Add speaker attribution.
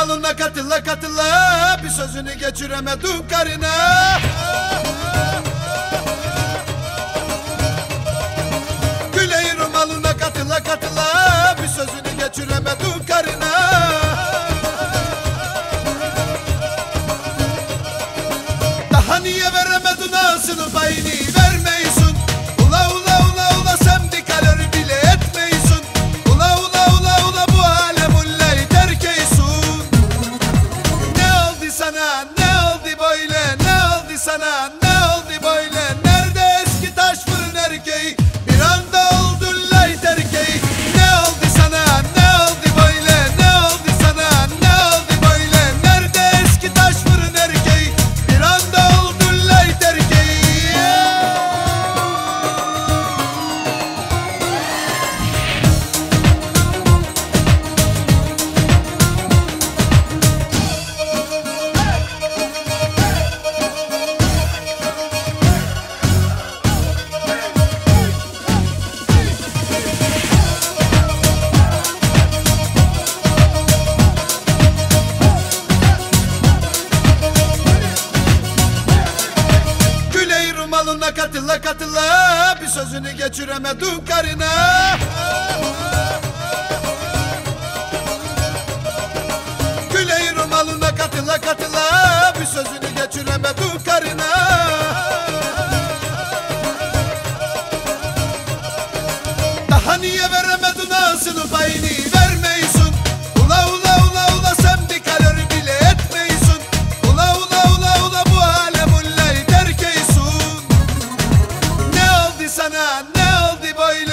Speaker 1: rumalına katıla katıla Bir sözünü geçiremedin karına katıla Bir sözünü geçiremedim karına. Güleyin romalına katıla katıla Bir sözünü geçiremedim karına. Daha niye veremedin ağzını payını? bana ne oldu böyle?